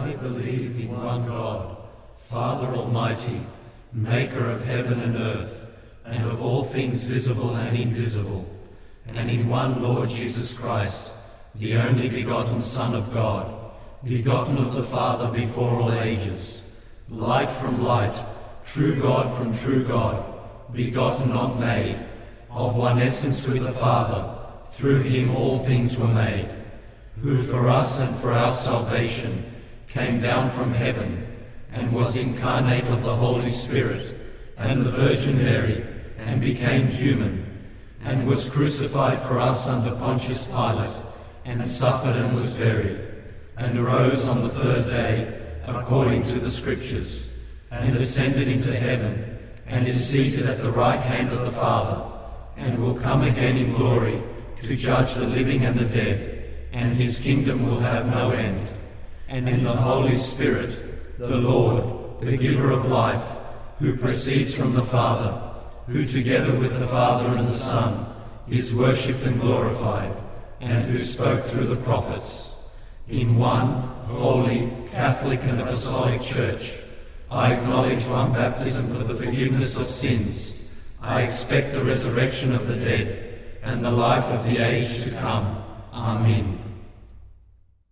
I believe in one God, Father Almighty, maker of heaven and earth, and of all things visible and invisible, and in one Lord Jesus Christ, the only begotten Son of God, begotten of the Father before all ages, light from light, true God from true God, begotten not made, of one essence with the Father, through him all things were made, who for us and for our salvation came down from heaven, and was incarnate of the Holy Spirit, and the Virgin Mary, and became human, and was crucified for us under Pontius Pilate, and suffered and was buried, and arose on the third day, according to the Scriptures, and ascended into heaven, and is seated at the right hand of the Father, and will come again in glory to judge the living and the dead, and his kingdom will have no end. And in the Holy Spirit, the Lord, the giver of life, who proceeds from the Father, who together with the Father and the Son is worshipped and glorified, and who spoke through the prophets. In one holy, Catholic, and Apostolic Church, I acknowledge one baptism for the forgiveness of sins. I expect the resurrection of the dead and the life of the age to come. Amen.